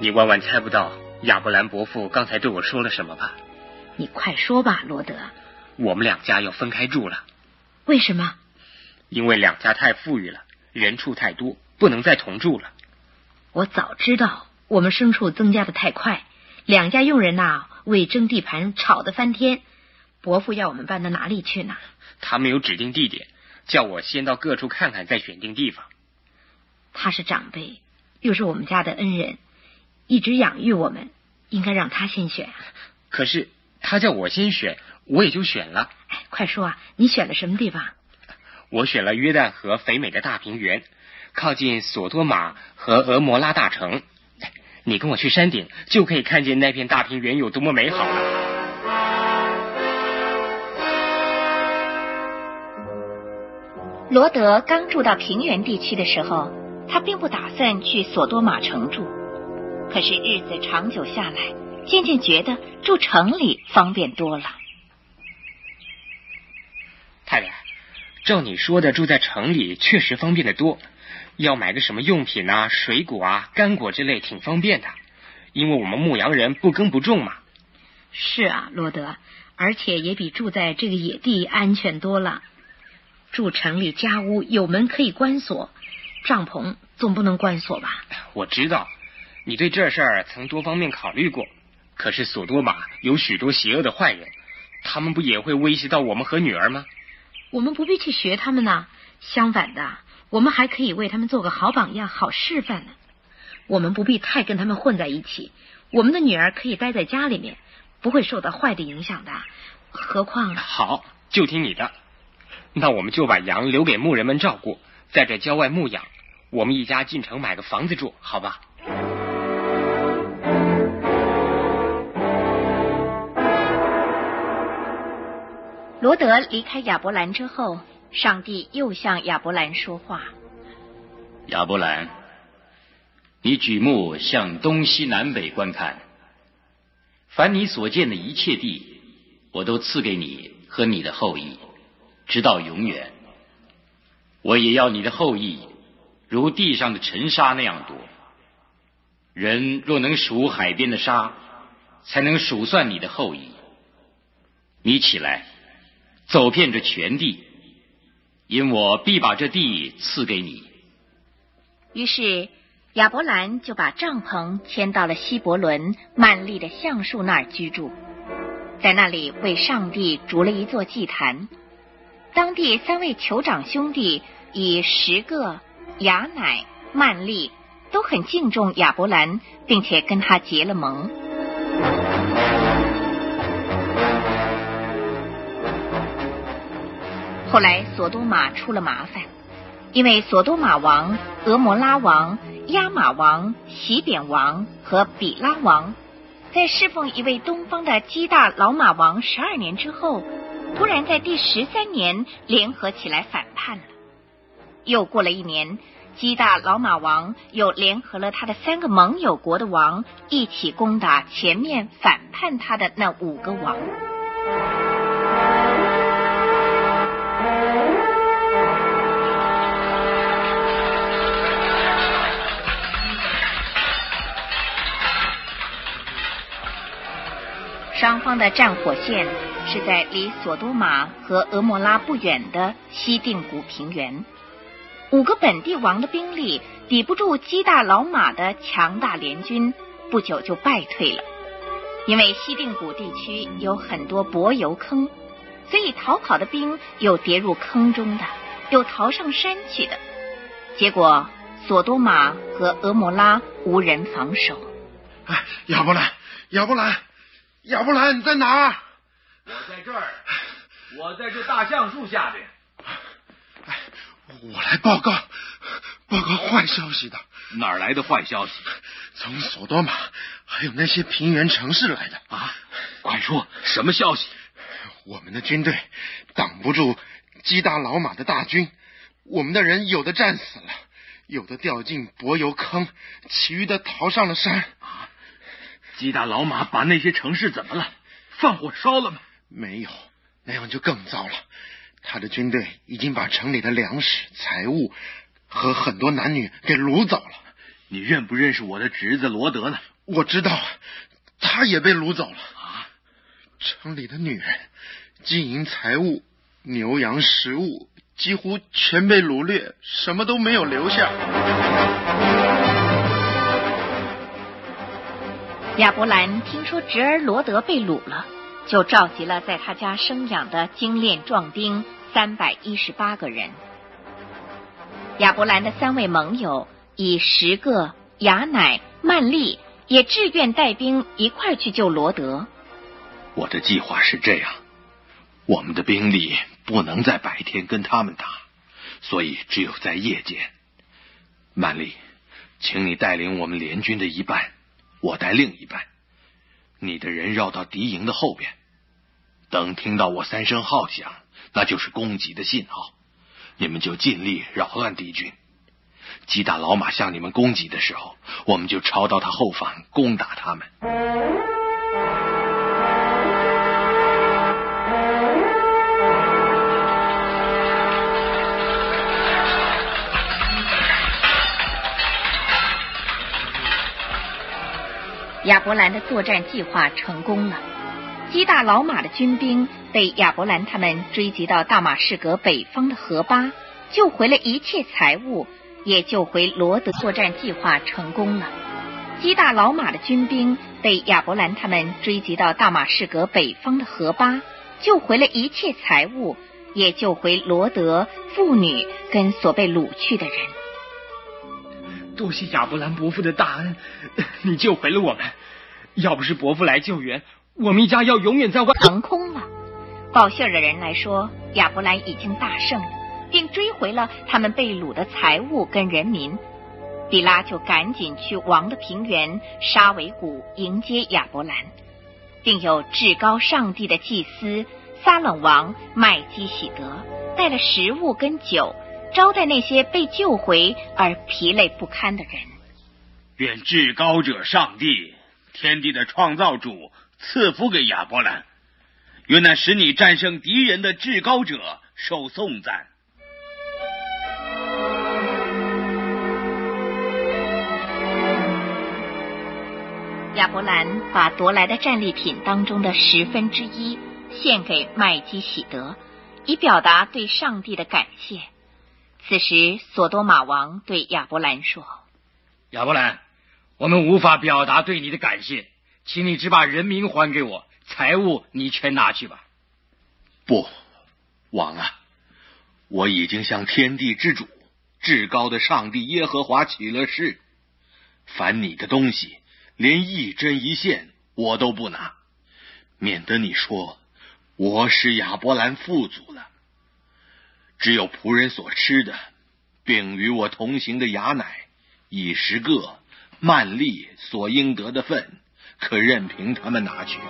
你万万猜不到亚伯兰伯父刚才对我说了什么吧？你快说吧，罗德。我们两家要分开住了。为什么？因为两家太富裕了，人畜太多，不能再同住了。我早知道我们牲畜增加的太快，两家佣人呐为争地盘吵得翻天。伯父要我们搬到哪里去呢？他没有指定地点，叫我先到各处看看，再选定地方。他是长辈，又是我们家的恩人，一直养育我们，应该让他先选。可是他叫我先选，我也就选了。哎，快说啊！你选了什么地方？我选了约旦河肥美的大平原，靠近索多玛和俄摩拉大城。你跟我去山顶，就可以看见那片大平原有多么美好了。罗德刚住到平原地区的时候，他并不打算去索多玛城住。可是日子长久下来，渐渐觉得住城里方便多了。太太，照你说的，住在城里确实方便的多。要买个什么用品啊、水果啊、干果之类，挺方便的。因为我们牧羊人不耕不种嘛。是啊，罗德，而且也比住在这个野地安全多了。住城里家屋有门可以关锁，帐篷总不能关锁吧？我知道，你对这事儿曾多方面考虑过。可是索多玛有许多邪恶的坏人，他们不也会威胁到我们和女儿吗？我们不必去学他们呢。相反的，我们还可以为他们做个好榜样、好示范呢。我们不必太跟他们混在一起，我们的女儿可以待在家里面，不会受到坏的影响的。何况……好，就听你的。那我们就把羊留给牧人们照顾，在这郊外牧养。我们一家进城买个房子住，好吧？罗德离开亚伯兰之后，上帝又向亚伯兰说话：“亚伯兰，你举目向东西南北观看，凡你所见的一切地，我都赐给你和你的后裔。”直到永远，我也要你的后裔如地上的尘沙那样多。人若能数海边的沙，才能数算你的后裔。你起来，走遍这全地，因我必把这地赐给你。于是亚伯兰就把帐篷迁到了希伯伦曼利的橡树那儿居住，在那里为上帝筑了一座祭坛。当地三位酋长兄弟以十个雅乃曼利都很敬重亚伯兰，并且跟他结了盟。后来索多玛出了麻烦，因为索多玛王、俄摩拉王、亚玛王、洗扁王和比拉王在侍奉一位东方的基大老马王十二年之后。突然在第十三年联合起来反叛了。又过了一年，基大老马王又联合了他的三个盟友国的王，一起攻打前面反叛他的那五个王。双方的战火线是在离索多玛和俄摩拉不远的西定谷平原。五个本地王的兵力抵不住基大老马的强大联军，不久就败退了。因为西定谷地区有很多柏油坑，所以逃跑的兵有跌入坑中的，有逃上山去的。结果索多玛和俄摩拉无人防守。哎，亚伯兰，亚伯兰。亚伯兰，你在哪？我在这儿，我在这大橡树下边。哎，我来报告，报告坏消息的。哪儿来的坏消息？从索多玛还有那些平原城市来的。啊，快说，什么消息？我们的军队挡不住基大老马的大军，我们的人有的战死了，有的掉进柏油坑，其余的逃上了山。啊。基大老马把那些城市怎么了？放火烧了吗？没有，那样就更糟了。他的军队已经把城里的粮食、财物和很多男女给掳走了。你认不认识我的侄子罗德呢？我知道，他也被掳走了。啊！城里的女人、金银财物、牛羊食物，几乎全被掳掠，什么都没有留下。亚伯兰听说侄儿罗德被掳了，就召集了在他家生养的精练壮丁三百一十八个人。亚伯兰的三位盟友以十个雅乃曼利也志愿带兵一块去救罗德。我的计划是这样：我们的兵力不能在白天跟他们打，所以只有在夜间。曼利，请你带领我们联军的一半，我带另一半。你的人绕到敌营的后边，等听到我三声号响，那就是攻击的信号。你们就尽力扰乱敌军。击打老马向你们攻击的时候，我们就抄到他后方攻打他们。亚伯兰的作战计划成功了。基大老马的军兵被亚伯兰他们追击到大马士革北方的河巴，救回了一切财物，也救回罗德。作战计划成功了。基大老马的军兵被亚伯兰他们追击到大马士革北方的河巴，救回了一切财物，也救回罗德妇女跟所被掳去的人。多谢亚伯兰伯父的大恩，你救回了我们。要不是伯父来救援。我们一家要永远在外。腾空了。报信的人来说，亚伯兰已经大胜，并追回了他们被掳的财物跟人民。比拉就赶紧去王的平原沙维谷迎接亚伯兰，并有至高上帝的祭司撒冷王麦基喜德带了食物跟酒，招待那些被救回而疲累不堪的人。愿至高者上帝，天地的创造主。赐福给亚伯兰，愿那使你战胜敌人的至高者受颂赞。亚伯兰把夺来的战利品当中的十分之一献给麦基喜德，以表达对上帝的感谢。此时，索多玛王对亚伯兰说：“亚伯兰，我们无法表达对你的感谢。”请你只把人民还给我，财物你全拿去吧。不，王啊，我已经向天地之主、至高的上帝耶和华起了誓，凡你的东西，连一针一线我都不拿，免得你说我使亚伯兰富足了。只有仆人所吃的，并与我同行的雅乃以十个曼利所应得的份。可任凭他们拿去。